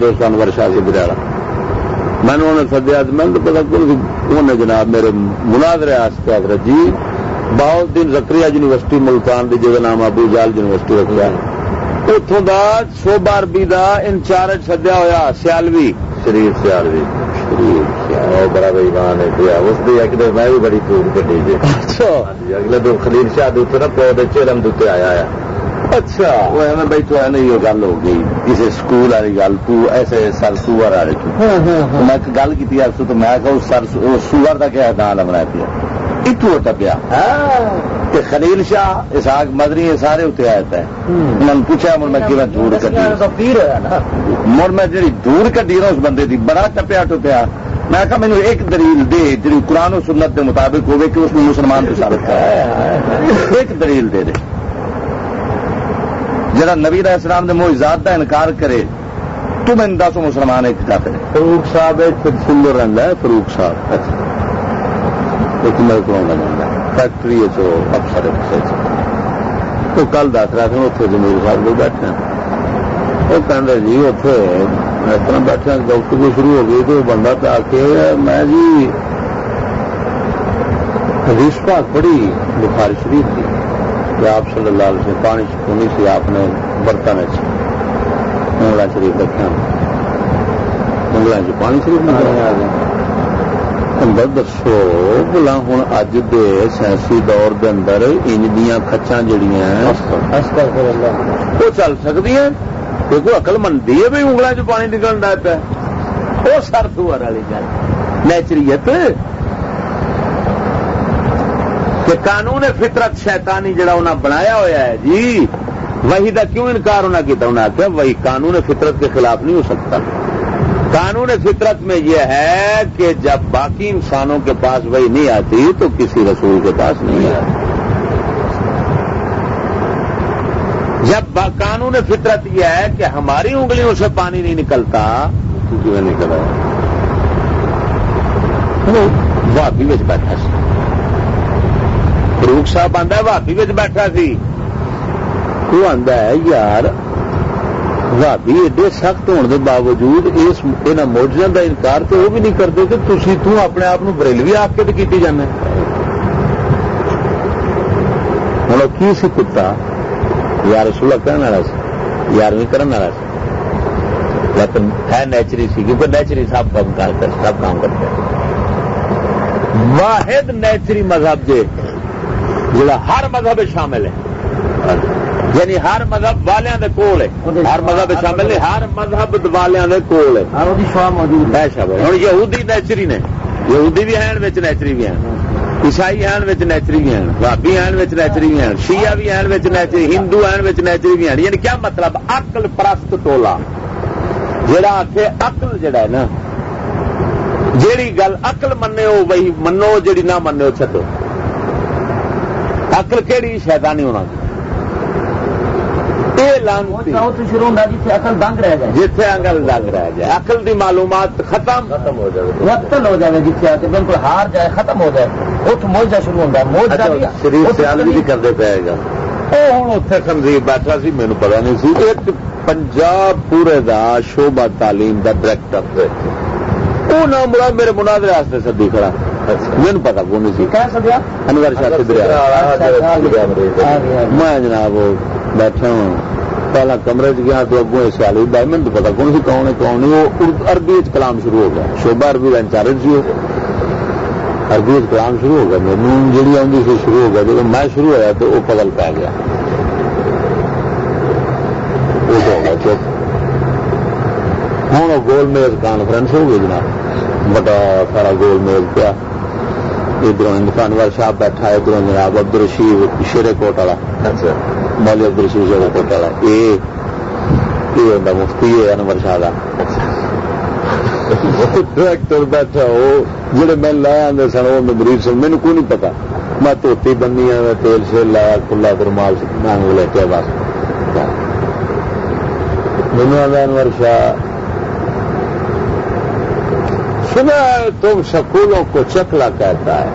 دوست انور شاہ سے بریاڑا میں نے انہیں سدیا میں تو پتا انہیں جناب میرے مناظرے آستے حضرت جی بہت دن زکری یونیورسٹی ملتان کی جگہ نام ابو جال یونیورسٹی رکھ لیا اتوں کا شوبہ عربی کا انچارج سدیا ہوا سیالوی۔ شریف سیالوی شریف بڑا بھائی مان ہے اس ایک میں بھی بڑی ٹوٹ کٹی جی۔ اچھا۔ اگلے دو خلیل شاہ نا پودے آیا اچھا۔ وہ ایویں بھائی تو نہیں یہ گل ہو گئی۔ کسی سکول والی گل تو ایسے سر سور والے میں ایک گل کی تو میں سر سور کا کیا نام بنایا پیا؟ اتو ہوتا پیا۔ خلیل شاہ اساق مدری سارے اتنے آیا تھا من پوچھا مر میں کیون دور کٹی؟ مر میں جی دور کٹی نا اس بندے کی بڑا ٹپیا ٹپیا میں کہا مینو ایک دلیل دے جی قرآن و سنت کے مطابق ہوگی کہ اس میں مسلمان کو ثابت کر ایک دلیل دے دے۔ جڑا نبی علیہ السلام نے موجود کا انکار کرے، تو میں دس مسلمان ایک کافر فروخ صاحب سندر رہتا ہے فروخ صاحب۔ ایک میرے کو فیکٹری افسر تو کل دس رہا تھا اتنے جمیر صاحب کو بیٹھے وہ کہ جی اتنے اس طرح بیٹھے ڈاکٹر کو شروع ہو گئی تو بندہ پہ آ کے میں جی حدیث پاک بڑی بخار شریف تھی کہ آپ صلی اللہ علیہ وسلم پانی چونی سی آپ نے برتن انگلا شریف رکھا انگلوں چ پانی شریف نہ آ گیا دسو بلا ہوں اج دے سائنسی دور دے اندر انج دیا کچا جڑیاں وہ چل سکتی ہیں؟ دیکھو اقل منتی ہے بھائی انگلوں چ پانی نکل رہا پہ وہ سر سور والی گل۔ نیچریت کہ قانون فطرت شیطانی جڑا انہیں بنایا ہوا ہے جی وہی کا کیوں انکار ہونا کیا انہیں آخیا وہی قانون فطرت کے خلاف نہیں ہو سکتا۔ قانون فطرت میں یہ ہے کہ جب باقی انسانوں کے پاس وہی نہیں آتی تو کسی رسول کے پاس نہیں آتی۔ جب قانون فطرت یہ ہے کہ ہماری انگلیوں سے پانی نہیں نکلتا کیوں نکلا بھابی بیٹھا سی فروخ صاحب آتا بھابی بیٹھا سی۔ وہ آتا ہے، یار بھابی ایڈے سخت ہونے کے باوجود اس موجودہ کا انکار تو وہ بھی نہیں کرتے کہ تھی تو اپنے آپ بریلوی آ کے کی جانا ہوں کی سی کتا؟ یار رسولہ کرنے والا سی یارویں کرنے والا سی۔ لیکن ہے نیچری سی، کیونکہ نیچری سب کام کرتے سب کام کرتے واحد نیچری مذہب جے جڑا ہر مذہب شامل ہے۔ یعنی ہر مذہب والوں کے کول ہے۔ ہر مذہب شامل ہے ہر مذہب والوں کے کول ہے۔ ہوں یہودی نیچری نے۔ یہودی بھی ہیں نیچری بھی ہیں۔ عیسائی ہیں نیچری بھی ہیں۔ بھابی ہیں نیچری بھی ہیں۔ شیعہ بھی ہیں نیچری ہندو ہیں نیچری بھی ہیں۔ یعنی کیا مطلب؟ اقل پرست ٹولا۔ جڑا آخ اقل جڑا ہے نا جیڑی گل اقل منے ہو وہی منو جیڑی نہ منے ہو چڈو اکل کہڑی شیطانی ہونا جتھے اکل دنگ رہ جائے۔ اکل دی معلومات ختم۔ ختم ہو جائے۔ وطن ہو جائے جتنے بالکل ہار جائے ختم ہو جائے۔ اتو موجہ شروع ہوتا ہے موجہ شریف سیال بھی کرتے پے گا۔ وہ ہوں اتنے خنزیر بیٹھا سی مینو پتا نہیں سی۔ ایک پنجاب پورے دا شعبہ تعلیم دا ڈائریکٹر وہ نام بڑا میرے مناظرے سدی کھڑا۔ مجھے پتا کون سی انور شاہ میں جناب بیٹھا ہوں پہلا کمرے چ گیا تو اگوں میں تو پتا کون سی کون ہے کون نہیں وہ عربی کلام شروع ہو گیا شوبا عربی کا انچارج سی عربی کلام شروع ہو گیا میرے جی آدھی سی شروع ہو گیا جب میں شروع ہوا تو وہ پگل پی گیا ہوں گول میز کانفرنس ہو گئی جناب بڑا سارا گول میز پیا۔ ادھر انور صاحب بیٹھا ادھر جناب عبد الرشید شیر کوٹ والا۔ اچھا۔ مولی عبد الرشید شیر کوٹ والا۔ یہ مفتی ہے انور شاہ کا ڈائریکٹر بیٹھا وہ جہے میں لایا آدھے سن وہ مریض سن مینو کو نہیں پتا میں دھوتی بنی تیل شیل لایا کھلا درمال مانگ لے کے بس۔ مینو آدھا انور شاہ سنا ہے، تم سکولوں کو چکلا کہتا ہے۔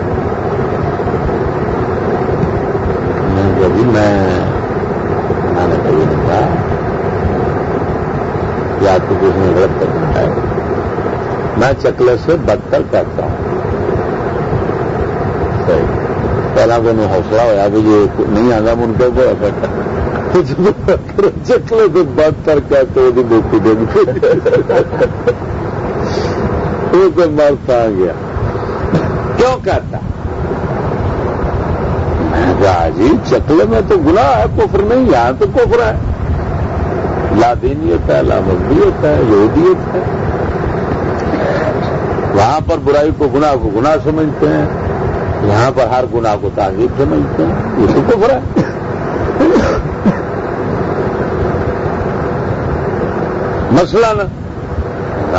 میں نے کبھی جی، نہیں کہا۔ یا تو کسی نے غلط کر ہے۔ میں چکلے سے بدتر کرتا ہوں۔ پہلا تو حوصلہ ہوا بھی یہ نہیں آتا من کے چکلے سے بدتر کہتے وہ بیٹی دے وہ تو مرتا آ گیا۔ کیوں کہتا میں کہا جی چکلے میں تو گناہ ہے، کفر نہیں، یہاں تو کفر ہے۔ لا دینیت ہے لا ہے، یہودیت ہے۔ وہاں پر برائی کو گناہ کو گناہ سمجھتے ہیں۔ یہاں پر ہر گناہ کو تعریف سمجھتے ہیں۔ یہ تو کفر ہے۔ مسئلہ نا۔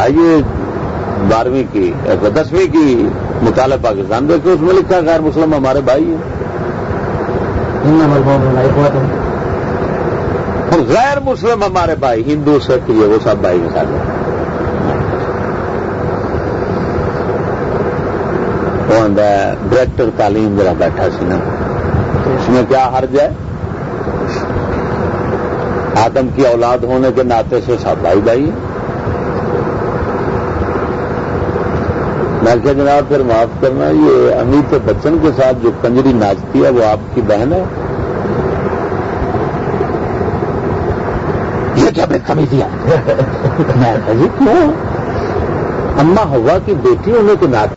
آئیے بارہویں کی دسویں کی مطالعہ پاکستان دیکھیں اس میں لکھا غیر مسلم ہمارے بھائی ہیں۔ غیر مسلم ہمارے بھائی ہندو سکھ یہ وہ سب بھائی مثال ڈائریکٹر تعلیم ذرا بیٹھا سی نا۔ اس میں کیا حرج ہے؟ آدم کی اولاد ہونے کے ناطے سے سب بھائی بھائی ہیں۔ میں کیا جناب پھر معاف کرنا، یہ امیت بچن کے ساتھ جو کنجری ناچتی ہے، وہ آپ کی بہن ہے؟ یہ کیا میں کمی دیا؟ میں کیوں؟ اما ہوا کی بیٹی ہونے کے ناطے